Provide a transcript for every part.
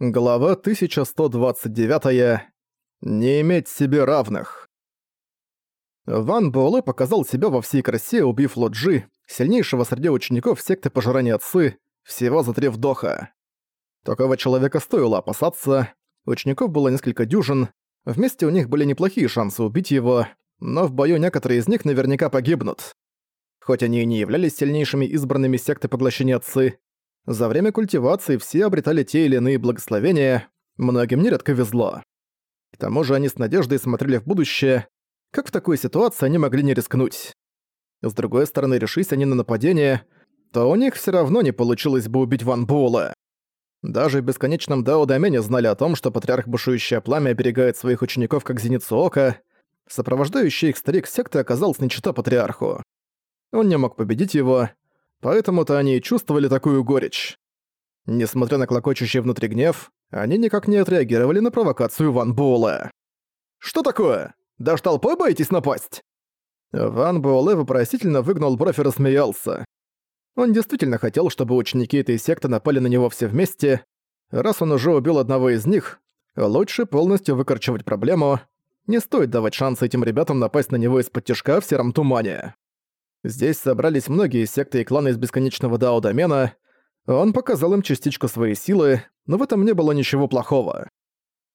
Глава 1129. Не иметь себе равных. Ван Буэлэ показал себя во всей красе, убив Лоджи, сильнейшего среди учеников секты пожирания отцы, всего за три вдоха. Такого человека стоило опасаться, учеников было несколько дюжин, вместе у них были неплохие шансы убить его, но в бою некоторые из них наверняка погибнут. Хоть они и не являлись сильнейшими избранными секты поглощения отцы, за время культивации все обретали те или иные благословения, многим нередко везло. К тому же они с надеждой смотрели в будущее, как в такой ситуации они могли не рискнуть. С другой стороны, решись они на нападение, то у них все равно не получилось бы убить Ван Буэлла. Даже в бесконечном Дао Домене знали о том, что патриарх Бушующее Пламя оберегает своих учеников как зеницу ока, сопровождающий их старик секты оказался нечита патриарху. Он не мог победить его, Поэтому-то они и чувствовали такую горечь. Несмотря на клокочущий внутри гнев, они никак не отреагировали на провокацию Ван Буэлэ. «Что такое? Даже толпой боитесь напасть?» Ван Буэлэ вопросительно выгнал бровь и рассмеялся. Он действительно хотел, чтобы ученики этой секты напали на него все вместе. Раз он уже убил одного из них, лучше полностью выкорчевать проблему. Не стоит давать шанс этим ребятам напасть на него из-под тяжка в сером тумане. Здесь собрались многие секты и кланы из бесконечного Дао-домена. Он показал им частичку своей силы, но в этом не было ничего плохого.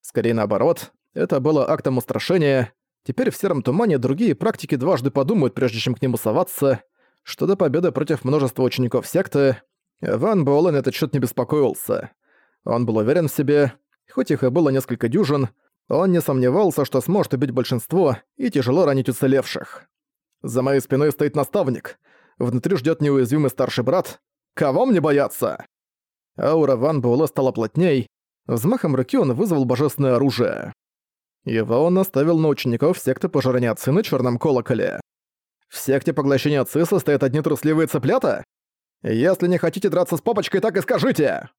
Скорее наоборот, это было актом устрашения. Теперь в сером тумане другие практики дважды подумают, прежде чем к нему соваться, что до победы против множества учеников секты, Ван Буэлэ этот счет не беспокоился. Он был уверен в себе, хоть их и было несколько дюжин, он не сомневался, что сможет убить большинство и тяжело ранить уцелевших. За моей спиной стоит наставник. Внутри ждет неуязвимый старший брат. Кого мне бояться? Аура Ван Буэлэ стала плотней. Взмахом руки он вызвал божественное оружие. Его он наставил на учеников секты пожирания отцы на черном колоколе. В секте поглощения отцы состоят одни трусливые цыплята? Если не хотите драться с папочкой, так и скажите!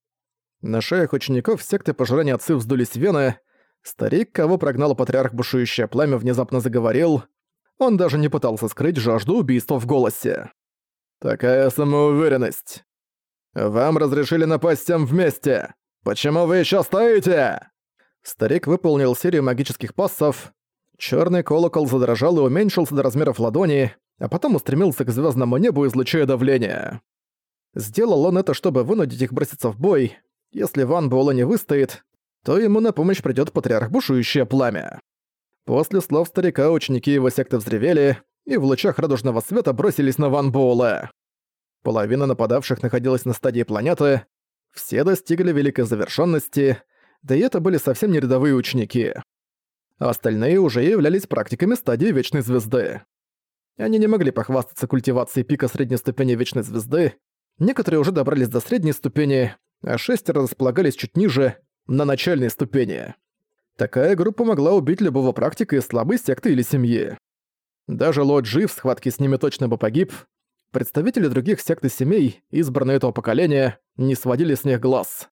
На шеях учеников секты пожирания отцы вздулись вены. Старик, кого прогнал патриарх бушующее пламя, внезапно заговорил. Он даже не пытался скрыть жажду убийства в голосе. «Такая самоуверенность. Вам разрешили напасть всем вместе. Почему вы еще стоите?» Старик выполнил серию магических пассов. Черный колокол задрожал и уменьшился до размеров ладони, а потом устремился к звездному небу, излучая давление. Сделал он это, чтобы вынудить их броситься в бой. Если Ван Буэлэ не выстоит, то ему на помощь придёт патриарх бушующее пламя. После слов старика ученики его секты взревели и в лучах радужного света бросились на Ван Буэлэ. Половина нападавших находилась на стадии планеты, все достигли великой завершенности, да и это были совсем не рядовые ученики. Остальные уже являлись практиками стадии Вечной Звезды. Они не могли похвастаться культивацией пика средней ступени Вечной Звезды, некоторые уже добрались до средней ступени, а шестеро располагались чуть ниже, на начальной ступени. Такая группа могла убить любого практика из слабой секты или семьи. Даже Ло Джи в схватке с ними точно бы погиб. Представители других сект и семей, избранные этого поколения, не сводили с них глаз.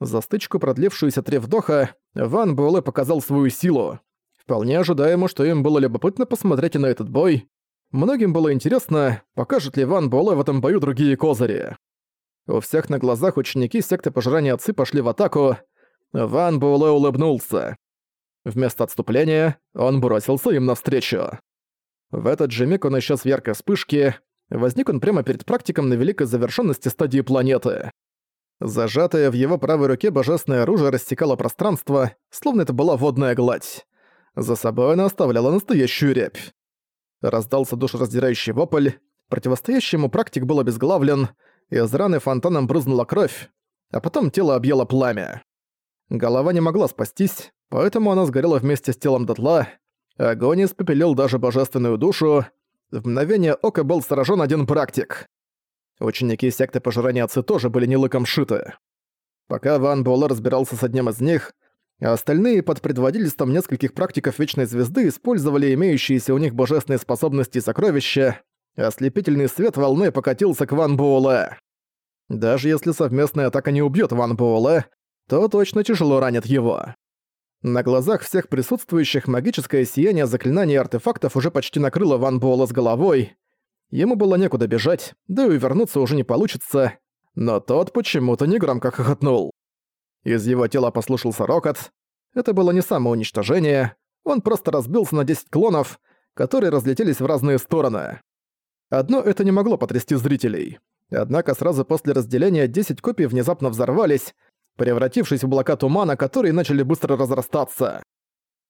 За стычку, продлившуюся три вдоха, Ван Буэлэ показал свою силу. Вполне ожидаемо, что им было любопытно посмотреть на этот бой. Многим было интересно, покажет ли Ван Буэлэ в этом бою другие козыри. У всех на глазах ученики секты пожирания отцы пошли в атаку, Ван Буэлэ улыбнулся. Вместо отступления он бросился им навстречу. В этот же миг он исчез в яркой вспышке. Возник он прямо перед практиком на великой завершенности стадии планеты. Зажатое в его правой руке божественное оружие рассекало пространство, словно это была водная гладь. За собой она оставляла настоящую рябь. Раздался душераздирающий вопль. Противостоящему практик был обезглавлен, из раны фонтаном брызнула кровь, а потом тело объело пламя. Голова не могла спастись, поэтому она сгорела вместе с телом дотла. Огонь испепелил даже божественную душу. В мгновение ока был сражен один практик. Ученики секты пожирания отцы тоже были не лыком шиты. Пока Ван Буэлэ разбирался с одним из них, остальные под предводительством нескольких практиков Вечной Звезды использовали имеющиеся у них божественные способности и сокровища, ослепительный свет волной покатился к Ван Буэлэ. Даже если совместная атака не убьет Ван Буэлэ, то точно тяжело ранит его. На глазах всех присутствующих магическое сияние заклинаний и артефактов уже почти накрыло Ван Буэлла с головой. Ему было некуда бежать, да и вернуться уже не получится, но тот почему-то негромко хохотнул. Из его тела послушался рокот. Это было не самоуничтожение, он просто разбился на 10 клонов, которые разлетелись в разные стороны. Одно это не могло потрясти зрителей. Однако сразу после разделения 10 копий внезапно взорвались, превратившись в облака тумана, которые начали быстро разрастаться.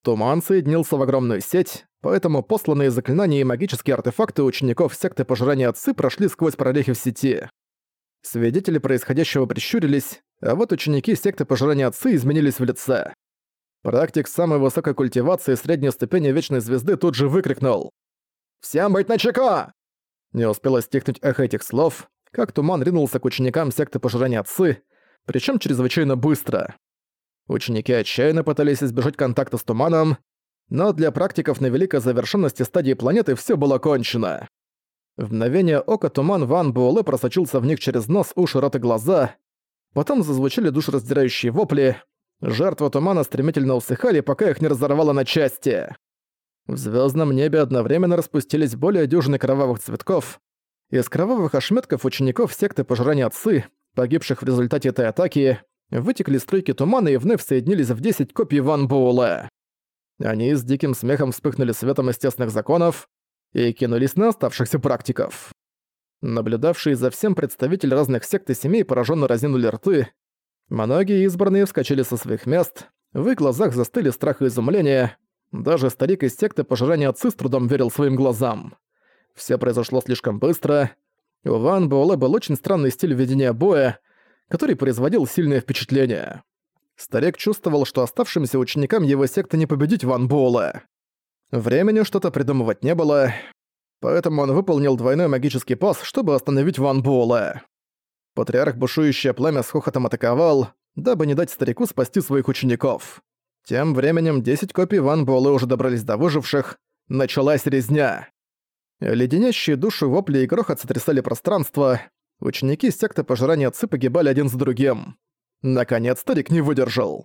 Туман соединился в огромную сеть, поэтому посланные заклинания и магические артефакты учеников секты пожирания отцы прошли сквозь прорехи в сети. Свидетели происходящего прищурились, а вот ученики секты пожирания отцы изменились в лице. Практик самой высокой культивации средней ступени Вечной Звезды тут же выкрикнул. «Всем быть начеко!» Не успело стихнуть эхо этих слов, как туман ринулся к ученикам секты пожирания отцы, причем чрезвычайно быстро. Ученики отчаянно пытались избежать контакта с туманом, но для практиков на великой завершенности стадии планеты все было кончено. В мгновение ока туман Ван Буэлэ просочился в них через нос, уши, рот и глаза. Потом зазвучали душераздирающие вопли. Жертвы тумана стремительно усыхали, пока их не разорвало на части. В звездном небе одновременно распустились более дюжины кровавых цветков. Из кровавых ошметков учеников секты пожирания отцы, погибших в результате этой атаки, вытекли струйки тумана и вновь соединились в 10 копий Ван Буэлэ. Они с диким смехом вспыхнули светом естественных законов и кинулись на оставшихся практиков. Наблюдавшие за всем представители разных сект и семей пораженно разинули рты. Многие избранные вскочили со своих мест, в их глазах застыли страх и изумление. Даже старик из секты пожирания отцы с трудом верил своим глазам. Все произошло слишком быстро. У Ван Буэлэ был очень странный стиль ведения боя, который производил сильное впечатление. Старик чувствовал, что оставшимся ученикам его секты не победить Ван Буэлэ. Времени что-то придумывать не было, поэтому он выполнил двойной магический пас, чтобы остановить Ван Буэлэ. Патриарх бушующее пламя с хохотом атаковал, дабы не дать старику спасти своих учеников. Тем временем 10 копий Ван Буэлэ уже добрались до выживших. Началась резня. Леденящие душу вопли и грохот сотрясали пространство. Ученики секты пожирания отцы погибали один за другим. Наконец старик не выдержал.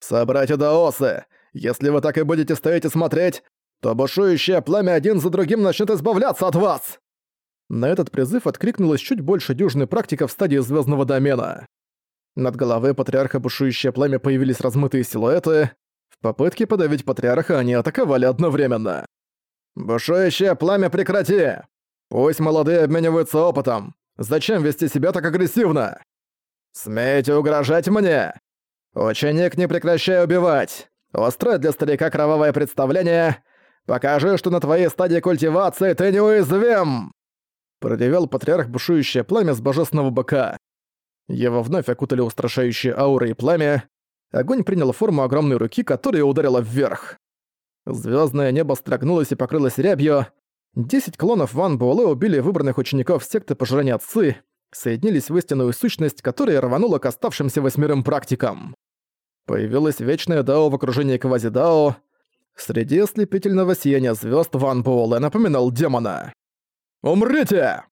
«Собратья Даосы, если вы так и будете стоять и смотреть, то бушующее пламя один за другим начнет избавляться от вас!» На этот призыв откликнулось чуть больше дюжины практиков в стадии звездного домена. Над головой патриарха бушующее пламя появились размытые силуэты. В попытке подавить патриарха они атаковали одновременно. «Бушующее пламя прекрати! Пусть молодые обмениваются опытом. Зачем вести себя так агрессивно? Смейте угрожать мне! Ученик, не прекращай убивать! Устрой для старика кровавое представление! Покажи, что на твоей стадии культивации ты неуязвим!» Продевел патриарх бушующее пламя с божественного быка. Его вновь окутали устрашающие ауры и пламя. Огонь принял форму огромной руки, которая ударила вверх. Звездное небо строгнулось и покрылось рябью. Десять клонов Ван Буэлэ убили выбранных учеников секты пожирания отцы, соединились в истинную сущность, которая рванула к оставшимся восьмерым практикам. Появилась вечная Дао в окружении квази-Дао. Среди ослепительного сияния звезд Ван Буэлэ напоминал демона. «Умрите!»